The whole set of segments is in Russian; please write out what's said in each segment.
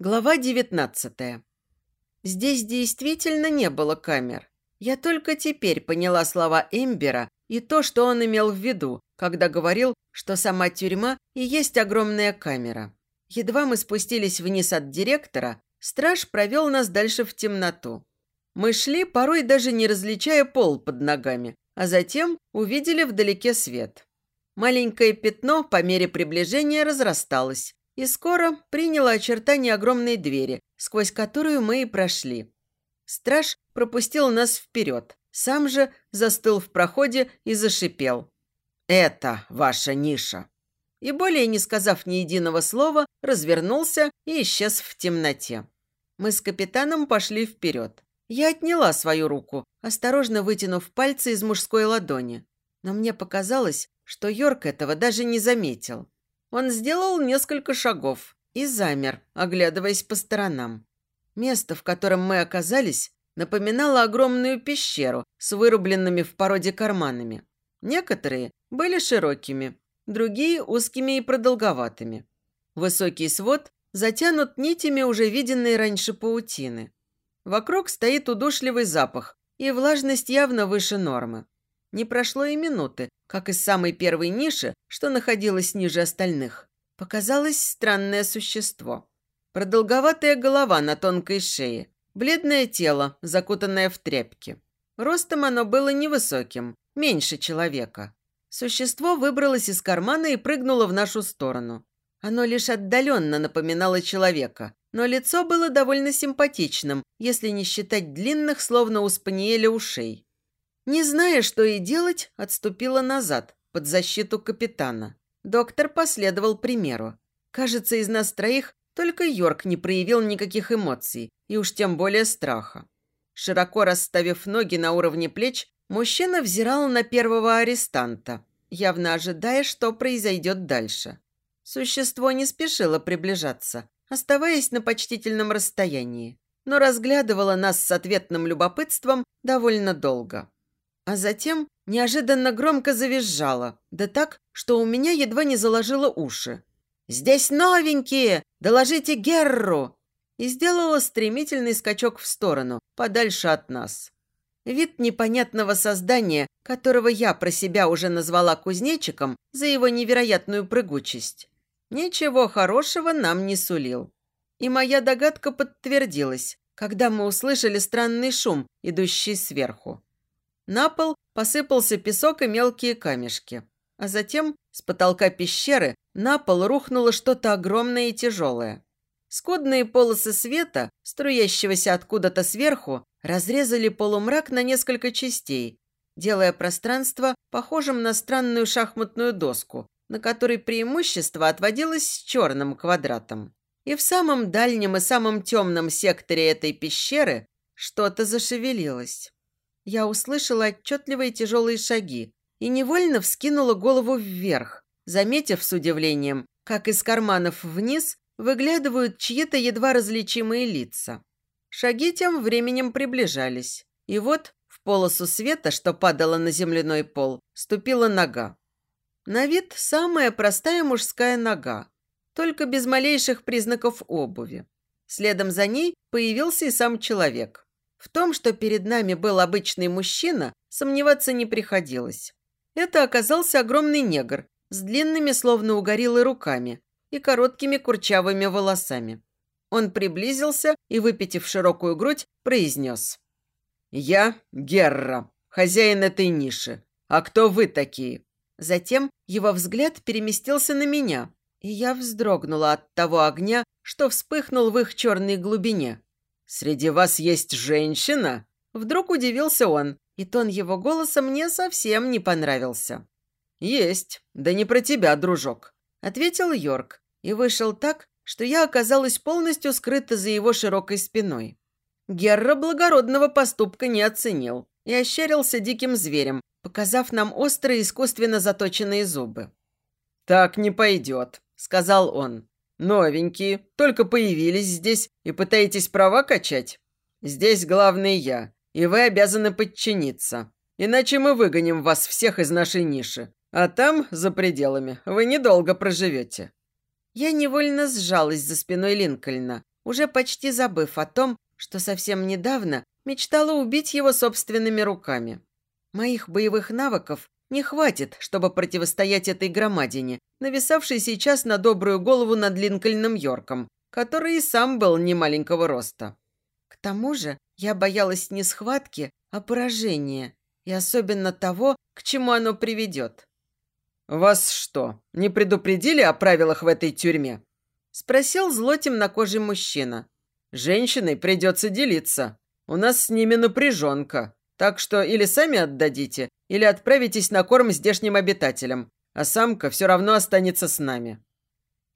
Глава девятнадцатая. Здесь действительно не было камер. Я только теперь поняла слова Эмбера и то, что он имел в виду, когда говорил, что сама тюрьма и есть огромная камера. Едва мы спустились вниз от директора, страж провел нас дальше в темноту. Мы шли, порой даже не различая пол под ногами, а затем увидели вдалеке свет. Маленькое пятно по мере приближения разрасталось, и скоро приняла очертания огромной двери, сквозь которую мы и прошли. Страж пропустил нас вперед, сам же застыл в проходе и зашипел. «Это ваша ниша!» И более не сказав ни единого слова, развернулся и исчез в темноте. Мы с капитаном пошли вперед. Я отняла свою руку, осторожно вытянув пальцы из мужской ладони. Но мне показалось, что Йорк этого даже не заметил. Он сделал несколько шагов и замер, оглядываясь по сторонам. Место, в котором мы оказались, напоминало огромную пещеру с вырубленными в породе карманами. Некоторые были широкими, другие узкими и продолговатыми. Высокий свод затянут нитями уже виденной раньше паутины. Вокруг стоит удушливый запах, и влажность явно выше нормы. Не прошло и минуты, как из самой первой ниши, что находилась ниже остальных, показалось странное существо. Продолговатая голова на тонкой шее, бледное тело, закутанное в тряпки. Ростом оно было невысоким, меньше человека. Существо выбралось из кармана и прыгнуло в нашу сторону. Оно лишь отдаленно напоминало человека, но лицо было довольно симпатичным, если не считать длинных, словно у спаниеля, ушей. Не зная, что и делать, отступила назад, под защиту капитана. Доктор последовал примеру. Кажется, из нас троих только Йорк не проявил никаких эмоций, и уж тем более страха. Широко расставив ноги на уровне плеч, мужчина взирал на первого арестанта, явно ожидая, что произойдет дальше. Существо не спешило приближаться, оставаясь на почтительном расстоянии, но разглядывало нас с ответным любопытством довольно долго а затем неожиданно громко завизжала, да так, что у меня едва не заложило уши. «Здесь новенькие! Доложите Герру!» И сделала стремительный скачок в сторону, подальше от нас. Вид непонятного создания, которого я про себя уже назвала кузнечиком за его невероятную прыгучесть, ничего хорошего нам не сулил. И моя догадка подтвердилась, когда мы услышали странный шум, идущий сверху. На пол посыпался песок и мелкие камешки. А затем с потолка пещеры на пол рухнуло что-то огромное и тяжелое. Скудные полосы света, струящегося откуда-то сверху, разрезали полумрак на несколько частей, делая пространство похожим на странную шахматную доску, на которой преимущество отводилось черным квадратом. И в самом дальнем и самом темном секторе этой пещеры что-то зашевелилось я услышала отчетливые тяжелые шаги и невольно вскинула голову вверх, заметив с удивлением, как из карманов вниз выглядывают чьи-то едва различимые лица. Шаги тем временем приближались, и вот в полосу света, что падала на земляной пол, ступила нога. На вид самая простая мужская нога, только без малейших признаков обуви. Следом за ней появился и сам человек. В том, что перед нами был обычный мужчина, сомневаться не приходилось. Это оказался огромный негр с длинными, словно у гориллы, руками и короткими курчавыми волосами. Он приблизился и, выпитив широкую грудь, произнес. «Я Герра, хозяин этой ниши. А кто вы такие?» Затем его взгляд переместился на меня, и я вздрогнула от того огня, что вспыхнул в их черной глубине. «Среди вас есть женщина?» Вдруг удивился он, и тон его голоса мне совсем не понравился. «Есть, да не про тебя, дружок», – ответил Йорк и вышел так, что я оказалась полностью скрыта за его широкой спиной. Герра благородного поступка не оценил и ощерился диким зверем, показав нам острые искусственно заточенные зубы. «Так не пойдет», – сказал он. Новенькие, только появились здесь и пытаетесь права качать? Здесь главный я, и вы обязаны подчиниться. Иначе мы выгоним вас всех из нашей ниши. А там, за пределами, вы недолго проживете». Я невольно сжалась за спиной Линкольна, уже почти забыв о том, что совсем недавно мечтала убить его собственными руками. Моих боевых навыков не хватит, чтобы противостоять этой громадине, нависавшей сейчас на добрую голову над Линкольном Йорком, который и сам был немаленького роста. К тому же я боялась не схватки, а поражения, и особенно того, к чему оно приведет. «Вас что, не предупредили о правилах в этой тюрьме?» Спросил зло темнокожий мужчина. «Женщиной придется делиться. У нас с ними напряженка. Так что или сами отдадите, или отправитесь на корм здешним обитателям, а самка все равно останется с нами».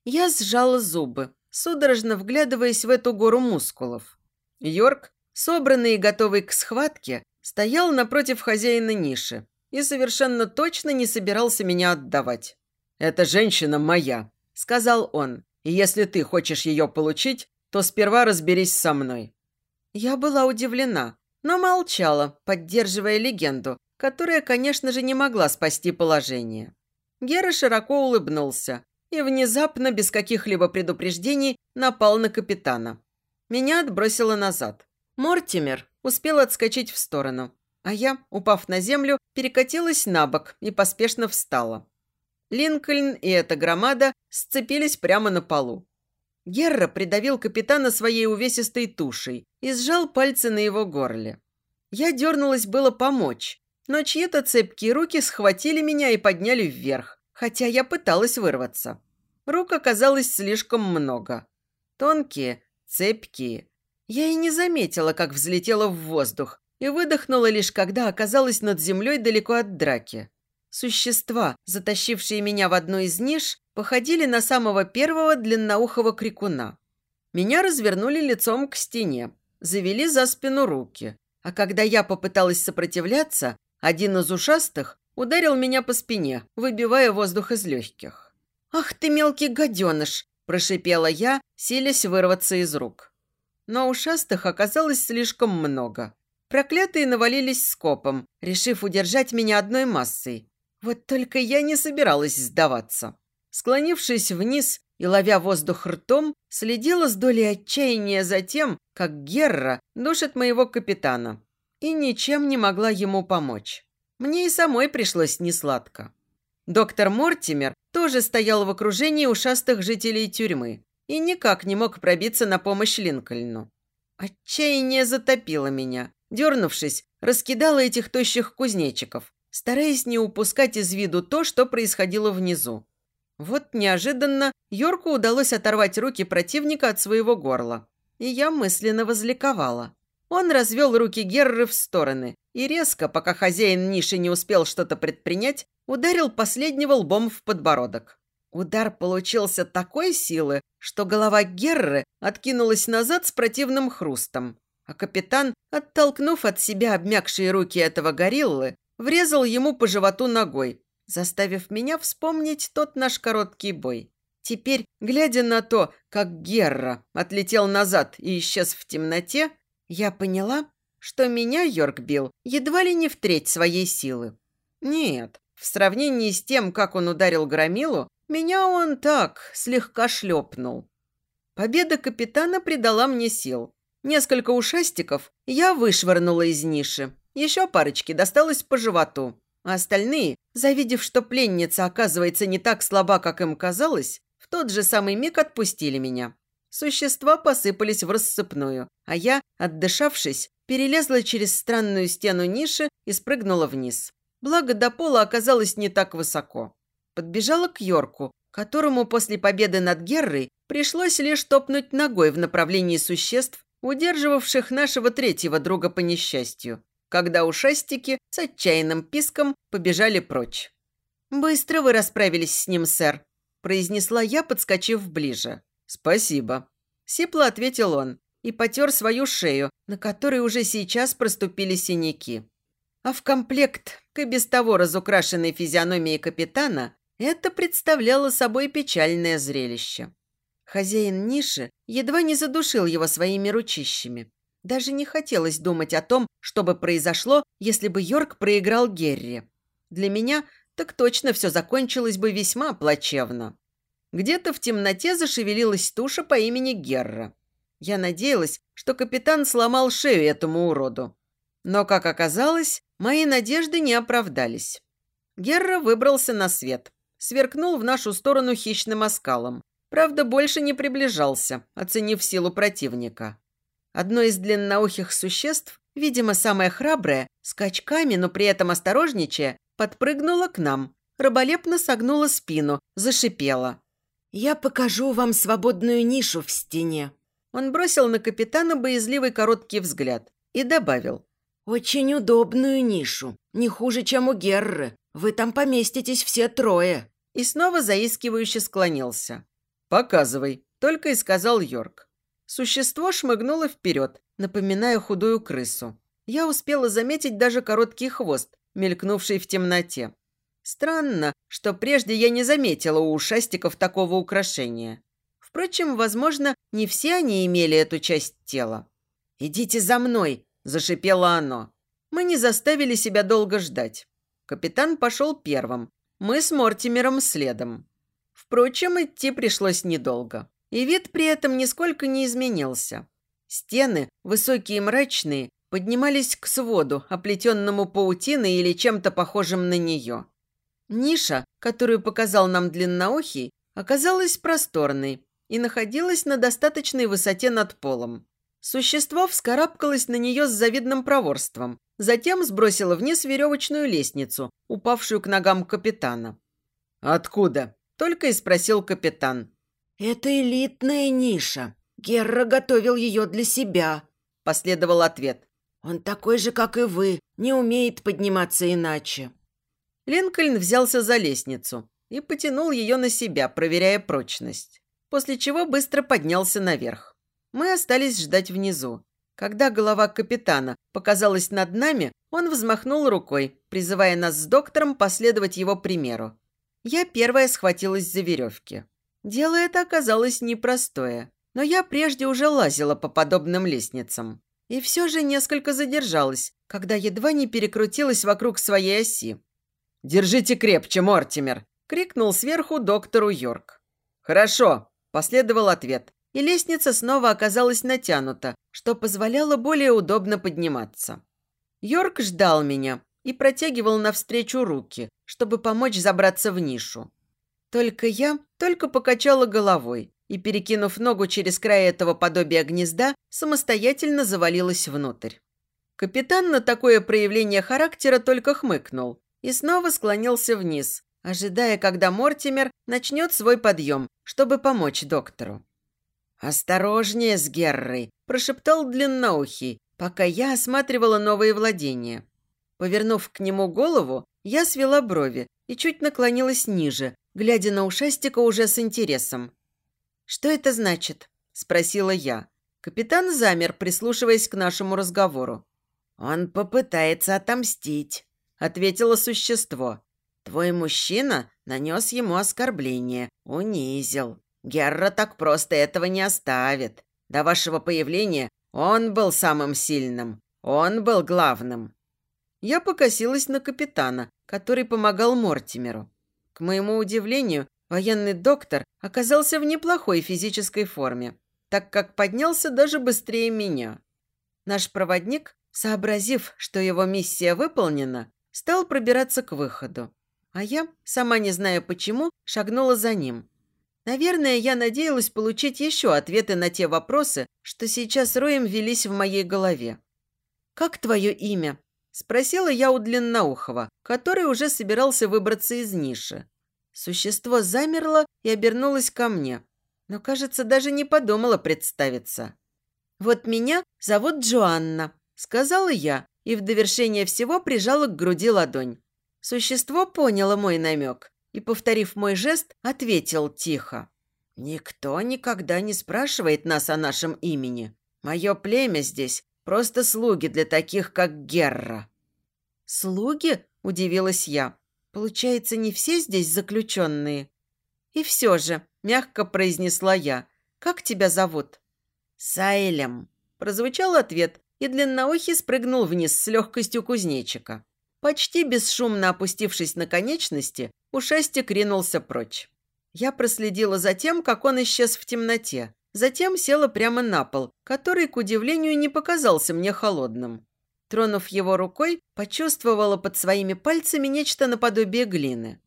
Я сжала зубы, судорожно вглядываясь в эту гору мускулов. Йорк, собранный и готовый к схватке, стоял напротив хозяина ниши и совершенно точно не собирался меня отдавать. «Эта женщина моя», – сказал он. «И если ты хочешь ее получить, то сперва разберись со мной». Я была удивлена, но молчала, поддерживая легенду, которая, конечно же, не могла спасти положение. Гера широко улыбнулся и внезапно, без каких-либо предупреждений, напал на капитана. Меня отбросило назад. Мортимер успел отскочить в сторону, а я, упав на землю, перекатилась на бок и поспешно встала. Линкольн и эта громада сцепились прямо на полу. Герра придавил капитана своей увесистой тушей и сжал пальцы на его горле. Я дернулась было помочь, но чьи-то цепкие руки схватили меня и подняли вверх, хотя я пыталась вырваться. Рук оказалось слишком много. Тонкие, цепкие. Я и не заметила, как взлетела в воздух, и выдохнула лишь когда оказалась над землей далеко от драки. Существа, затащившие меня в одну из ниш, походили на самого первого длинноухого крикуна. Меня развернули лицом к стене, завели за спину руки. А когда я попыталась сопротивляться, один из ушастых ударил меня по спине, выбивая воздух из легких. «Ах ты, мелкий гаденыш!» – прошипела я, силясь вырваться из рук. Но ушастых оказалось слишком много. Проклятые навалились скопом, решив удержать меня одной массой. Вот только я не собиралась сдаваться. Склонившись вниз и ловя воздух ртом, следила с долей отчаяния за тем, как Герра душит моего капитана. И ничем не могла ему помочь. Мне и самой пришлось несладко. Доктор Мортимер тоже стоял в окружении ушастых жителей тюрьмы и никак не мог пробиться на помощь Линкольну. Отчаяние затопило меня. Дернувшись, раскидала этих тощих кузнечиков, стараясь не упускать из виду то, что происходило внизу. Вот неожиданно Йорку удалось оторвать руки противника от своего горла. И я мысленно возликовала. Он развел руки Герры в стороны и резко, пока хозяин ниши не успел что-то предпринять, ударил последнего лбом в подбородок. Удар получился такой силы, что голова Герры откинулась назад с противным хрустом, а капитан, оттолкнув от себя обмякшие руки этого гориллы, врезал ему по животу ногой, заставив меня вспомнить тот наш короткий бой. Теперь, глядя на то, как Герра отлетел назад и исчез в темноте, я поняла, что меня Йорк бил едва ли не в треть своей силы. Нет, в сравнении с тем, как он ударил Громилу, меня он так слегка шлепнул. Победа капитана придала мне сил. Несколько ушастиков я вышвырнула из ниши. Еще парочки досталось по животу. А остальные, завидев, что пленница оказывается не так слаба, как им казалось, в тот же самый миг отпустили меня. Существа посыпались в рассыпную, а я, отдышавшись, перелезла через странную стену ниши и спрыгнула вниз. Благо, до пола оказалось не так высоко. Подбежала к Йорку, которому после победы над Геррой пришлось лишь топнуть ногой в направлении существ, удерживавших нашего третьего друга по несчастью когда ушастики с отчаянным писком побежали прочь. «Быстро вы расправились с ним, сэр», – произнесла я, подскочив ближе. «Спасибо», – сипло ответил он и потер свою шею, на которой уже сейчас проступили синяки. А в комплект к и без того разукрашенной физиономии капитана это представляло собой печальное зрелище. Хозяин ниши едва не задушил его своими ручищами. Даже не хотелось думать о том, что бы произошло, если бы Йорк проиграл Герри. Для меня так точно все закончилось бы весьма плачевно. Где-то в темноте зашевелилась туша по имени Герра. Я надеялась, что капитан сломал шею этому уроду. Но, как оказалось, мои надежды не оправдались. Герра выбрался на свет, сверкнул в нашу сторону хищным оскалом. Правда, больше не приближался, оценив силу противника. Одно из длинноухих существ, видимо, самое храброе, скачками, но при этом осторожничая, подпрыгнуло к нам, раболепно согнула спину, зашипела. «Я покажу вам свободную нишу в стене». Он бросил на капитана боязливый короткий взгляд и добавил. «Очень удобную нишу. Не хуже, чем у Герры. Вы там поместитесь все трое». И снова заискивающе склонился. «Показывай», – только и сказал Йорк. Существо шмыгнуло вперед, напоминая худую крысу. Я успела заметить даже короткий хвост, мелькнувший в темноте. Странно, что прежде я не заметила у ушастиков такого украшения. Впрочем, возможно, не все они имели эту часть тела. «Идите за мной!» – зашипело оно. Мы не заставили себя долго ждать. Капитан пошел первым. Мы с Мортимером следом. Впрочем, идти пришлось недолго. И вид при этом нисколько не изменился. Стены, высокие и мрачные, поднимались к своду, оплетенному паутиной или чем-то похожим на нее. Ниша, которую показал нам длинноухий, оказалась просторной и находилась на достаточной высоте над полом. Существо вскарабкалось на нее с завидным проворством, затем сбросило вниз веревочную лестницу, упавшую к ногам капитана. «Откуда?» – только и спросил капитан. «Это элитная ниша. Герра готовил ее для себя», – последовал ответ. «Он такой же, как и вы, не умеет подниматься иначе». Линкольн взялся за лестницу и потянул ее на себя, проверяя прочность, после чего быстро поднялся наверх. Мы остались ждать внизу. Когда голова капитана показалась над нами, он взмахнул рукой, призывая нас с доктором последовать его примеру. Я первая схватилась за веревки. Дело это оказалось непростое, но я прежде уже лазила по подобным лестницам. И все же несколько задержалась, когда едва не перекрутилась вокруг своей оси. «Держите крепче, Мортимер!» – крикнул сверху доктору Йорк. «Хорошо!» – последовал ответ, и лестница снова оказалась натянута, что позволяло более удобно подниматься. Йорк ждал меня и протягивал навстречу руки, чтобы помочь забраться в нишу. Только я только покачала головой и, перекинув ногу через край этого подобия гнезда, самостоятельно завалилась внутрь. Капитан на такое проявление характера только хмыкнул, и снова склонился вниз, ожидая, когда Мортимер начнет свой подъем, чтобы помочь доктору. «Осторожнее с Геррой», – прошептал длинноухий, пока я осматривала новые владения. Повернув к нему голову, я свела брови и чуть наклонилась ниже, глядя на ушастика уже с интересом. «Что это значит?» – спросила я. Капитан замер, прислушиваясь к нашему разговору. «Он попытается отомстить», ответило существо. «Твой мужчина нанес ему оскорбление, унизил. Герра так просто этого не оставит. До вашего появления он был самым сильным, он был главным». Я покосилась на капитана, который помогал Мортимеру. К моему удивлению, военный доктор оказался в неплохой физической форме, так как поднялся даже быстрее меня. Наш проводник, сообразив, что его миссия выполнена, стал пробираться к выходу. А я, сама не зная почему, шагнула за ним. Наверное, я надеялась получить еще ответы на те вопросы, что сейчас роем велись в моей голове. «Как твое имя?» – спросила я у Длинноухова, который уже собирался выбраться из ниши. Существо замерло и обернулось ко мне, но, кажется, даже не подумала представиться. «Вот меня зовут Джоанна», – сказала я, и в довершение всего прижала к груди ладонь. Существо поняло мой намек и, повторив мой жест, ответил тихо. «Никто никогда не спрашивает нас о нашем имени. Мое племя здесь просто слуги для таких, как Герра». «Слуги?» – удивилась я. «Получается, не все здесь заключенные?» «И все же», – мягко произнесла я, – «как тебя зовут?» «Сайлем», – прозвучал ответ, и длинноухий спрыгнул вниз с легкостью кузнечика. Почти бесшумно опустившись на конечности, ушастик ринулся прочь. Я проследила за тем, как он исчез в темноте, затем села прямо на пол, который, к удивлению, не показался мне холодным. Тронув его рукой, почувствовала под своими пальцами нечто наподобие глины.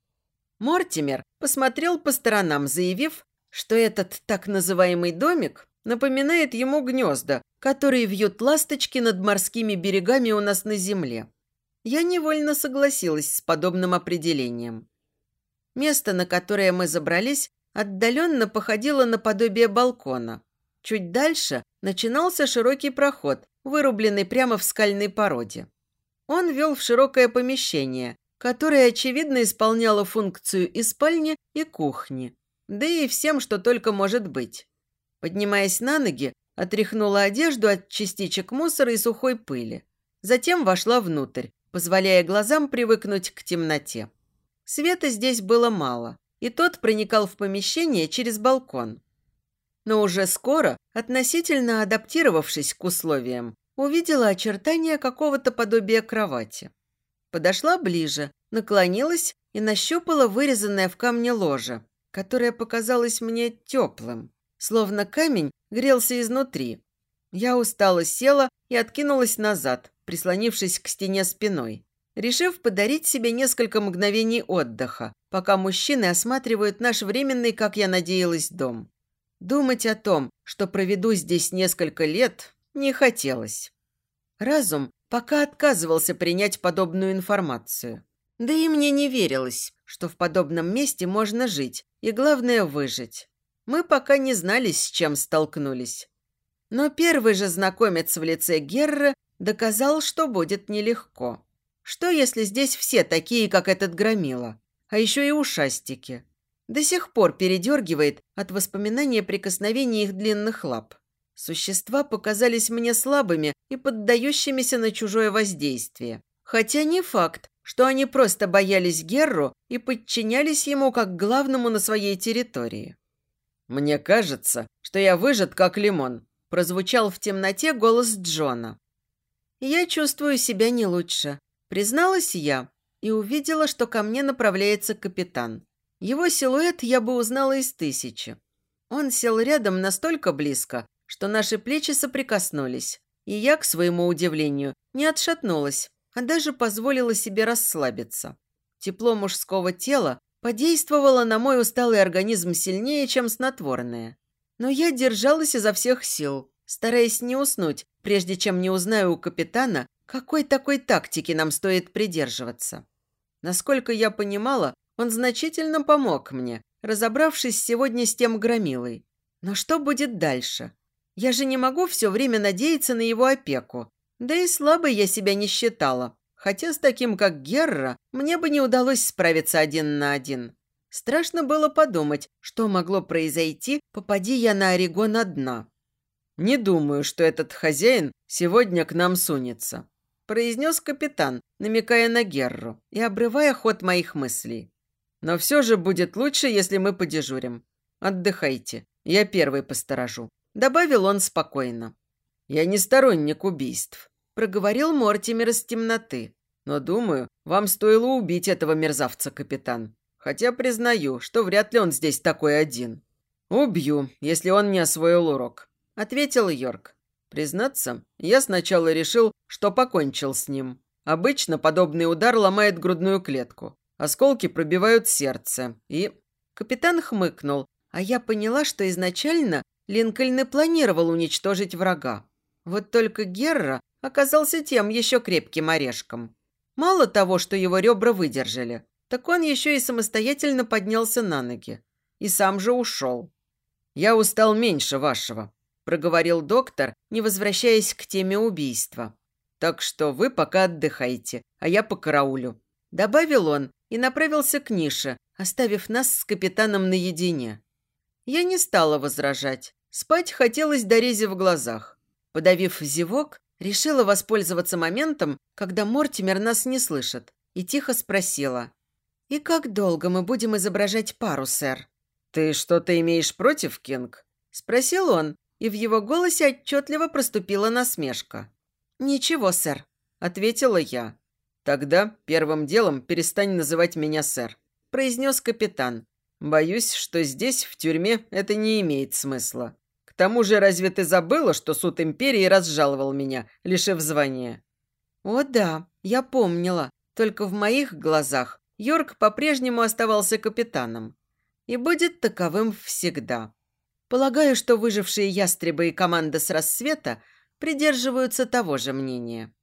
Мортимер посмотрел по сторонам, заявив, что этот так называемый домик напоминает ему гнезда, которые вьют ласточки над морскими берегами у нас на земле. Я невольно согласилась с подобным определением. Место, на которое мы забрались, отдаленно походило на подобие балкона. Чуть дальше начинался широкий проход, вырубленный прямо в скальной породе. Он вел в широкое помещение, которое, очевидно, исполняло функцию и спальни, и кухни, да и всем, что только может быть. Поднимаясь на ноги, отряхнула одежду от частичек мусора и сухой пыли. Затем вошла внутрь, позволяя глазам привыкнуть к темноте. Света здесь было мало, и тот проникал в помещение через балкон. Но уже скоро, относительно адаптировавшись к условиям, увидела очертания какого-то подобия кровати. Подошла ближе, наклонилась и нащупала вырезанное в камне ложе, которое показалось мне теплым, словно камень грелся изнутри. Я устало села и откинулась назад, прислонившись к стене спиной, решив подарить себе несколько мгновений отдыха, пока мужчины осматривают наш временный, как я надеялась, дом. Думать о том, что проведу здесь несколько лет, не хотелось. Разум пока отказывался принять подобную информацию. Да и мне не верилось, что в подобном месте можно жить, и главное – выжить. Мы пока не знали, с чем столкнулись. Но первый же знакомец в лице Герра доказал, что будет нелегко. Что, если здесь все такие, как этот громила? А еще и ушастики. До сих пор передергивает от воспоминания прикосновения их длинных лап. Существа показались мне слабыми и поддающимися на чужое воздействие. Хотя не факт, что они просто боялись Герру и подчинялись ему как главному на своей территории. «Мне кажется, что я выжат, как лимон», – прозвучал в темноте голос Джона. «Я чувствую себя не лучше», – призналась я и увидела, что ко мне направляется капитан. Его силуэт я бы узнала из тысячи. Он сел рядом настолько близко, что наши плечи соприкоснулись, и я, к своему удивлению, не отшатнулась, а даже позволила себе расслабиться. Тепло мужского тела подействовало на мой усталый организм сильнее, чем снотворное. Но я держалась изо всех сил, стараясь не уснуть, прежде чем не узнаю у капитана, какой такой тактики нам стоит придерживаться. Насколько я понимала, он значительно помог мне, разобравшись сегодня с тем громилой. Но что будет дальше? Я же не могу все время надеяться на его опеку. Да и слабой я себя не считала. Хотя с таким, как Герра, мне бы не удалось справиться один на один. Страшно было подумать, что могло произойти, попади я на Орегон одна. «Не думаю, что этот хозяин сегодня к нам сунется», произнес капитан, намекая на Герру и обрывая ход моих мыслей. «Но все же будет лучше, если мы подежурим. Отдыхайте, я первый посторожу. Добавил он спокойно. «Я не сторонник убийств», – проговорил Мортимер из темноты. «Но, думаю, вам стоило убить этого мерзавца, капитан. Хотя признаю, что вряд ли он здесь такой один». «Убью, если он не освоил урок», – ответил Йорк. Признаться, я сначала решил, что покончил с ним. Обычно подобный удар ломает грудную клетку. Осколки пробивают сердце. И... Капитан хмыкнул, а я поняла, что изначально Линкольн и планировал уничтожить врага. Вот только Герра оказался тем еще крепким орешком. Мало того, что его ребра выдержали, так он еще и самостоятельно поднялся на ноги. И сам же ушел. «Я устал меньше вашего», – проговорил доктор, не возвращаясь к теме убийства. «Так что вы пока отдыхайте, а я по караулю», – добавил он и направился к нише, оставив нас с капитаном наедине. Я не стала возражать. Спать хотелось до рези в глазах. Подавив зевок, решила воспользоваться моментом, когда Мортимер нас не слышит, и тихо спросила. «И как долго мы будем изображать пару, сэр?» «Ты что-то имеешь против, Кинг?» – спросил он, и в его голосе отчетливо проступила насмешка. «Ничего, сэр», – ответила я. «Тогда первым делом перестань называть меня сэр», – произнес капитан. «Боюсь, что здесь, в тюрьме, это не имеет смысла. К тому же, разве ты забыла, что суд империи разжаловал меня, лишив звания?» «О да, я помнила. Только в моих глазах Йорк по-прежнему оставался капитаном. И будет таковым всегда. Полагаю, что выжившие ястребы и команда с рассвета придерживаются того же мнения».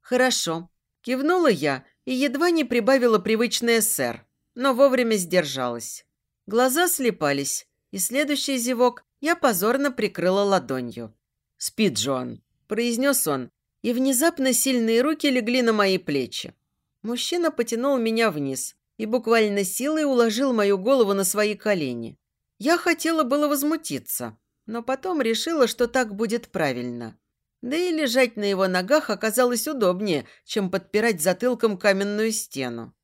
«Хорошо», – кивнула я и едва не прибавила привычное «сэр», но вовремя сдержалась. Глаза слепались, и следующий зевок я позорно прикрыла ладонью. «Спи, Джоан», – произнес он, и внезапно сильные руки легли на мои плечи. Мужчина потянул меня вниз и буквально силой уложил мою голову на свои колени. Я хотела было возмутиться, но потом решила, что так будет правильно. Да и лежать на его ногах оказалось удобнее, чем подпирать затылком каменную стену.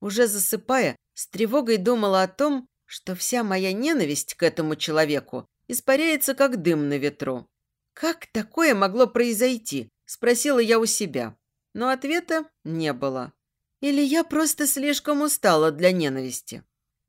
Уже засыпая, с тревогой думала о том, что вся моя ненависть к этому человеку испаряется, как дым на ветру. «Как такое могло произойти?» – спросила я у себя. Но ответа не было. Или я просто слишком устала для ненависти.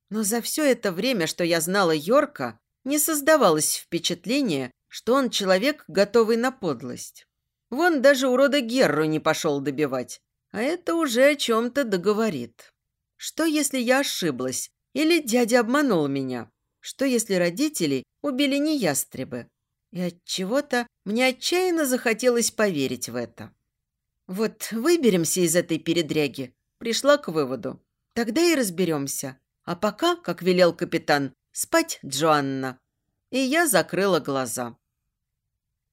Но за все это время, что я знала Йорка, не создавалось впечатления, что он человек, готовый на подлость. Вон даже урода Герру не пошел добивать, а это уже о чем-то договорит. Что, если я ошиблась, или дядя обманул меня? Что, если родители убили не ястребы? И от чего-то мне отчаянно захотелось поверить в это. Вот выберемся из этой передряги, пришла к выводу. Тогда и разберемся. А пока, как велел капитан, спать Джоанна. И я закрыла глаза.